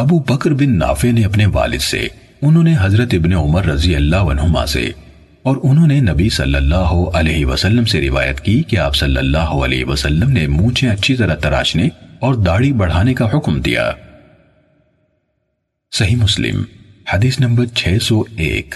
ابو بکر بن نافع نے اپنے والد سے، انہوں نے حضرت ابن عمر رضی اللہ عنہما سے، اور انہوں نے نبی صلی اللہ علیہ وسلم سے روایت کی کہ آپ صلی اللہ علیہ وسلم نے مونچھیں اچھی طرح تراشنے اور داڑھی بڑھانے کا حکم دیا۔ صحیح مسلم، حدیث نمبر 601